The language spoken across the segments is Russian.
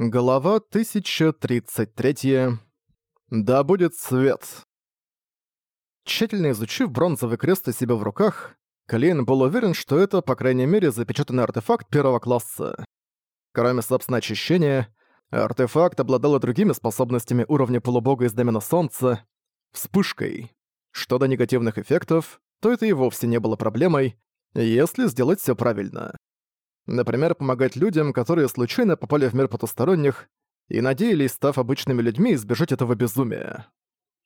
Глава 1033. Да будет свет. Тщательно изучив бронзовый крест у себя в руках, Клейн был уверен, что это, по крайней мере, запечатанный артефакт первого класса. Кроме собственного очищения, артефакт обладал и другими способностями уровня полубога из домена Солнца — вспышкой. Что до негативных эффектов, то это и вовсе не было проблемой, если сделать все правильно. Например, помогать людям, которые случайно попали в мир потусторонних и надеялись, став обычными людьми, избежать этого безумия.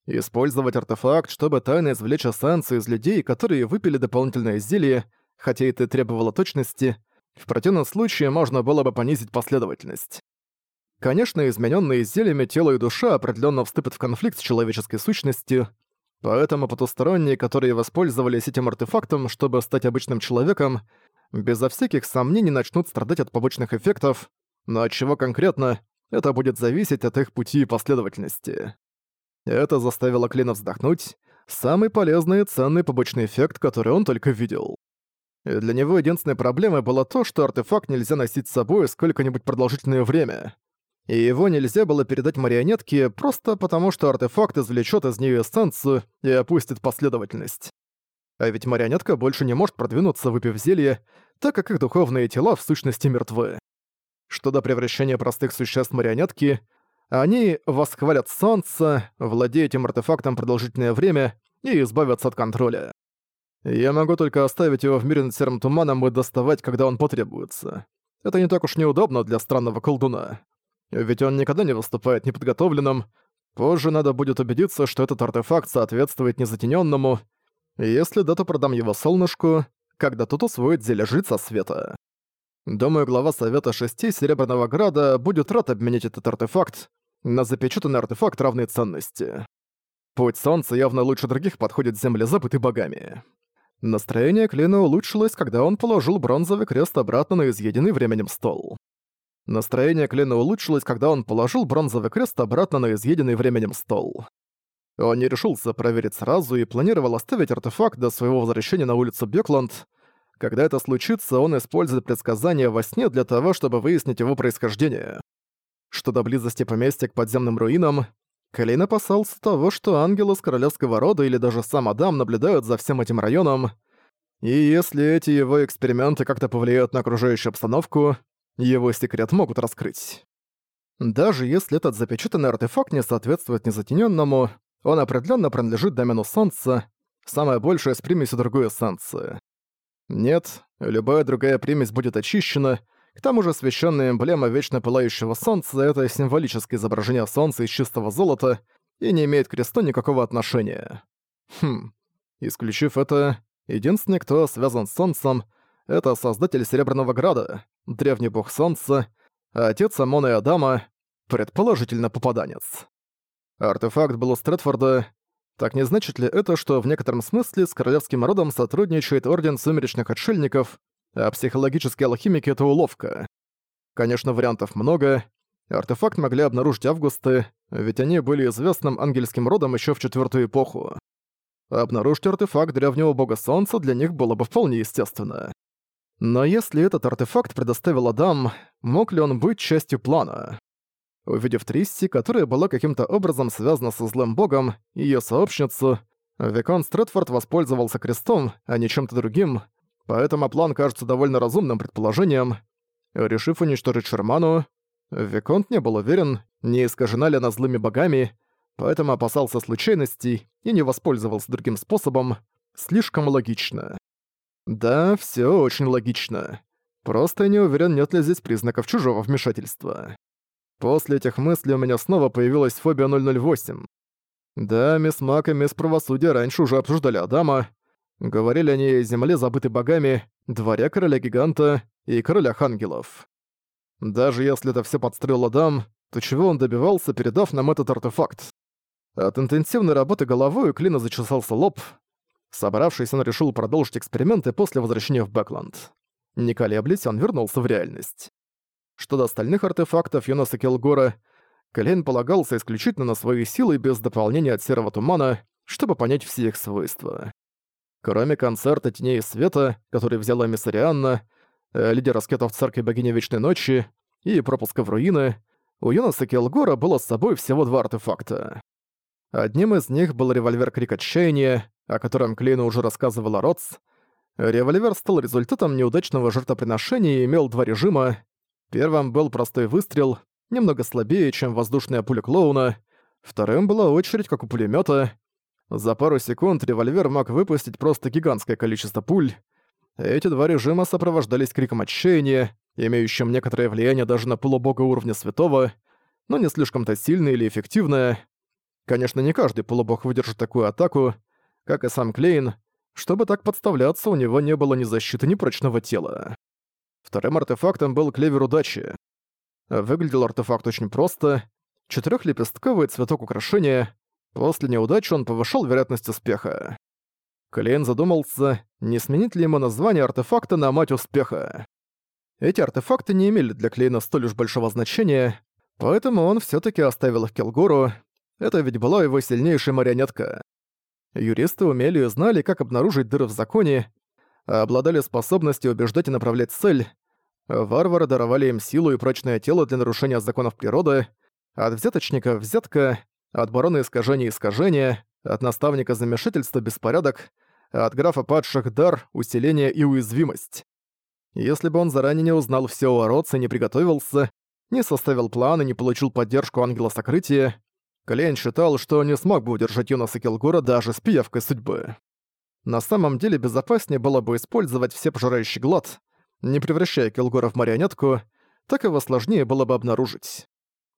Использовать артефакт, чтобы тайно извлечь эссенцию из людей, которые выпили дополнительное зелье, хотя это требовало точности, в противном случае можно было бы понизить последовательность. Конечно, измененные изделиями тело и душа определенно вступят в конфликт с человеческой сущностью, поэтому потусторонние, которые воспользовались этим артефактом, чтобы стать обычным человеком, безо всяких сомнений начнут страдать от побочных эффектов, но от чего конкретно, это будет зависеть от их пути и последовательности. Это заставило Клина вздохнуть, самый полезный и ценный побочный эффект, который он только видел. И для него единственной проблемой было то, что артефакт нельзя носить с собой сколько-нибудь продолжительное время. И его нельзя было передать марионетке просто потому, что артефакт извлечет из нее эссенцию и опустит последовательность. А ведь марионетка больше не может продвинуться, выпив зелье, так как их духовные тела в сущности мертвы. Что до превращения простых существ марионетки, они восхвалят солнце, владея этим артефактом продолжительное время и избавятся от контроля. Я могу только оставить его в мире над серым туманом и доставать, когда он потребуется. Это не так уж неудобно для странного колдуна. Ведь он никогда не выступает неподготовленным. Позже надо будет убедиться, что этот артефакт соответствует незатененному, если да, то продам его солнышку, когда тот усвоит зелье жрица света. Думаю, глава Совета Шести Серебряного Града будет рад обменять этот артефакт на запечатанный артефакт равной ценности. Путь Солнца явно лучше других подходит земле забытой богами. Настроение Клина улучшилось, когда он положил бронзовый крест обратно на изъеденный временем стол. Настроение Клина улучшилось, когда он положил бронзовый крест обратно на изъеденный временем стол. Он не решился проверить сразу и планировал оставить артефакт до своего возвращения на улицу Бекланд. Когда это случится, он использует предсказания во сне для того, чтобы выяснить его происхождение. Что до близости поместья к подземным руинам, Калейн опасался того, что ангелы с королевского рода или даже сам Адам наблюдают за всем этим районом, и если эти его эксперименты как-то повлияют на окружающую обстановку, его секрет могут раскрыть. Даже если этот запечатанный артефакт не соответствует незатененному, он определенно принадлежит домену солнца, самая большая с примесью другой эссенции. Нет, любая другая примесь будет очищена, к тому же священная эмблема вечно пылающего солнца — это символическое изображение солнца из чистого золота и не имеет к кресту никакого отношения. Хм, исключив это, единственный, кто связан с солнцем, это создатель Серебряного Града, древний бог солнца, а отец Амона и Адама, предположительно попаданец. Артефакт был у Стрэдфорда. Так не значит ли это, что в некотором смысле с королевским родом сотрудничает Орден Сумеречных Отшельников, а психологические алхимики — это уловка? Конечно, вариантов много. Артефакт могли обнаружить Августы, ведь они были известным ангельским родом еще в четвертую эпоху. Обнаружить артефакт древнего бога Солнца для них было бы вполне естественно. Но если этот артефакт предоставил Адам, мог ли он быть частью плана? Увидев Трисси, которая была каким-то образом связана со злым богом, и её сообщницу, Викон Стрэдфорд воспользовался крестом, а не чем-то другим, поэтому план кажется довольно разумным предположением. Решив уничтожить Шерману, Виконт не был уверен, не искажена ли она злыми богами, поэтому опасался случайностей и не воспользовался другим способом. Слишком логично. Да, все очень логично. Просто я не уверен, нет ли здесь признаков чужого вмешательства. После этих мыслей у меня снова появилась фобия 008. Да, мисс Мак и мисс Правосудия раньше уже обсуждали Адама. Говорили они о земле, забытой богами, дворя короля-гиганта и королях ангелов. Даже если это все подстроил Адам, то чего он добивался, передав нам этот артефакт? От интенсивной работы головой у Клина зачесался лоб. Собравшись, он решил продолжить эксперименты после возвращения в Бэкленд. Не колеблясь, он вернулся в реальность что до остальных артефактов Йонаса Келгора Клейн полагался исключительно на свои силы без дополнения от серого тумана, чтобы понять все их свойства. Кроме концерта «Теней и света», который взяла Миссарианна, э, лидера скетов церкви богини Вечной Ночи и пропуска в руины, у Йонаса Келгора было с собой всего два артефакта. Одним из них был револьвер «Крик отчаяния», о котором Клейну уже рассказывала Ротс. Револьвер стал результатом неудачного жертвоприношения и имел два режима Первым был простой выстрел, немного слабее, чем воздушная пуля клоуна. Вторым была очередь, как у пулемета. За пару секунд револьвер мог выпустить просто гигантское количество пуль. Эти два режима сопровождались криком отчаяния, имеющим некоторое влияние даже на полубога уровня святого, но не слишком-то сильное или эффективное. Конечно, не каждый полубог выдержит такую атаку, как и сам Клейн. Чтобы так подставляться, у него не было ни защиты, ни прочного тела. Вторым артефактом был клевер удачи. Выглядел артефакт очень просто. Четырёхлепестковый цветок украшения. После неудачи он повышал вероятность успеха. Клейн задумался, не сменить ли ему название артефакта на «Мать успеха». Эти артефакты не имели для Клейна столь уж большого значения, поэтому он всё-таки оставил их Келгору. Это ведь была его сильнейшая марионетка. Юристы умели и знали, как обнаружить дыры в законе обладали способностью убеждать и направлять цель. Варвары даровали им силу и прочное тело для нарушения законов природы, от взяточника – взятка, от барона искажение – искажение, от наставника замешательства – беспорядок, от графа падших – дар, усиление и уязвимость. Если бы он заранее не узнал все о Ротце не приготовился, не составил план и не получил поддержку Ангела Сокрытия, Клейн считал, что не смог бы удержать Юнаса Килгора даже с пиявкой судьбы. На самом деле безопаснее было бы использовать все пожирающий глот, не превращая Килгора в марионетку, так его сложнее было бы обнаружить.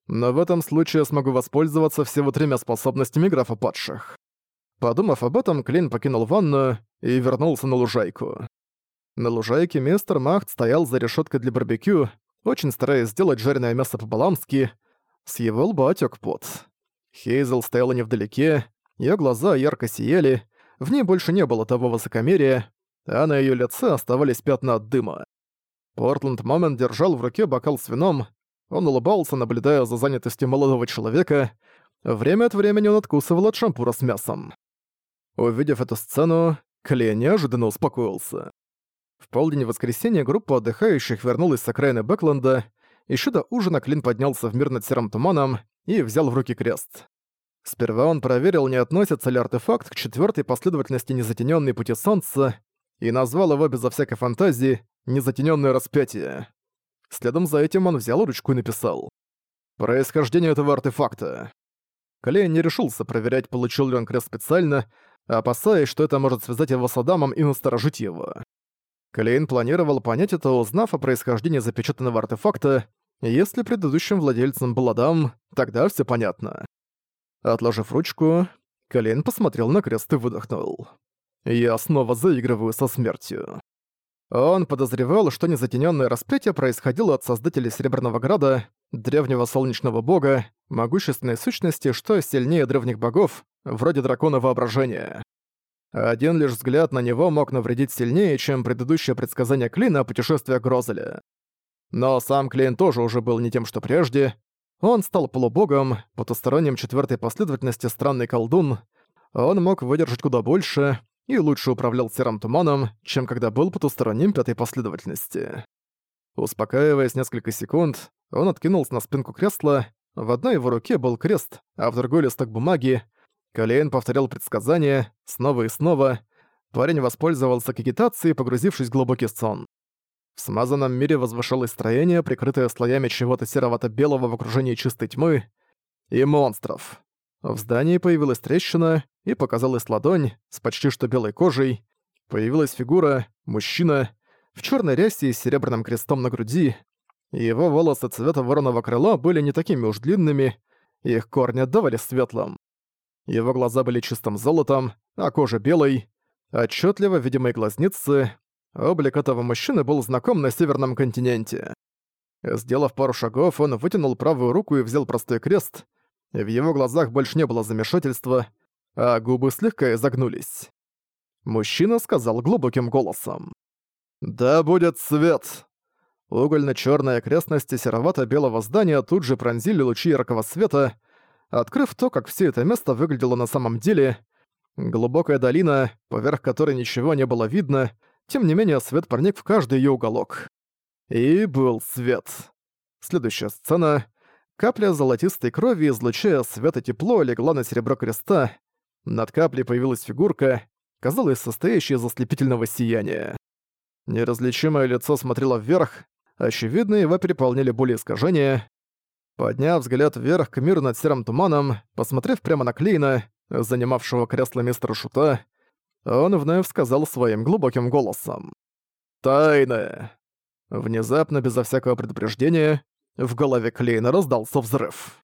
Но в этом случае я смогу воспользоваться всего тремя способностями графа падших. Подумав об этом, Клин покинул ванну и вернулся на лужайку. На лужайке мистер Махт стоял за решеткой для барбекю, очень стараясь сделать жареное мясо по-баламски. С его лба отек пот. Хейзел стояла невдалеке, ее глаза ярко сияли, в ней больше не было того высокомерия, а на её лице оставались пятна от дыма. Портланд Момент держал в руке бокал с вином, он улыбался, наблюдая за занятостью молодого человека, время от времени он откусывал от шампура с мясом. Увидев эту сцену, Клей неожиданно успокоился. В полдень воскресенья группа отдыхающих вернулась с окраины Бэкленда, еще до ужина Клин поднялся в мир над серым туманом и взял в руки крест. Сперва он проверил, не относится ли артефакт к четвертой последовательности незатенённой пути Солнца, и назвал его безо всякой фантазии «незатенённое распятие». Следом за этим он взял ручку и написал «Происхождение этого артефакта». Клей не решился проверять, получил ли он крест специально, опасаясь, что это может связать его с Адамом и насторожить его. Клейн планировал понять это, узнав о происхождении запечатанного артефакта, если предыдущим владельцем был Адам, тогда все понятно. Отложив ручку, Колин посмотрел на крест и выдохнул. «Я снова заигрываю со смертью». Он подозревал, что незатенённое распятие происходило от создателей Серебряного Града, древнего солнечного бога, могущественной сущности, что сильнее древних богов, вроде дракона воображения. Один лишь взгляд на него мог навредить сильнее, чем предыдущее предсказание Клина о путешествии Грозеля. Но сам Клин тоже уже был не тем, что прежде, он стал полубогом, потусторонним четвертой последовательности странный колдун. Он мог выдержать куда больше и лучше управлял серым туманом, чем когда был потусторонним пятой последовательности. Успокаиваясь несколько секунд, он откинулся на спинку кресла. В одной его руке был крест, а в другой листок бумаги. Калейн повторял предсказания снова и снова. Парень воспользовался к погрузившись в глубокий сон. В смазанном мире возвышалось строение, прикрытое слоями чего-то серовато-белого в окружении чистой тьмы и монстров. В здании появилась трещина, и показалась ладонь с почти что белой кожей. Появилась фигура, мужчина, в черной рясе и с серебряным крестом на груди. Его волосы цвета вороного крыла были не такими уж длинными, их корни отдавали светлым. Его глаза были чистым золотом, а кожа белой. Отчетливо видимые глазницы, Облик этого мужчины был знаком на Северном континенте. Сделав пару шагов, он вытянул правую руку и взял простой крест. В его глазах больше не было замешательства, а губы слегка изогнулись. Мужчина сказал глубоким голосом. «Да будет свет!» Угольно-чёрные окрестности серовато-белого здания тут же пронзили лучи яркого света, открыв то, как все это место выглядело на самом деле. Глубокая долина, поверх которой ничего не было видно — тем не менее, свет проник в каждый ее уголок. И был свет. Следующая сцена. Капля золотистой крови, излучая свет и тепло, легла на серебро креста. Над каплей появилась фигурка, казалось, состоящая из ослепительного сияния. Неразличимое лицо смотрело вверх, очевидно, его переполнили боли искажения. Подняв взгляд вверх к миру над серым туманом, посмотрев прямо на Клейна, занимавшего кресло мистера Шута, он вновь сказал своим глубоким голосом. «Тайны!» Внезапно, безо всякого предупреждения, в голове Клейна раздался взрыв.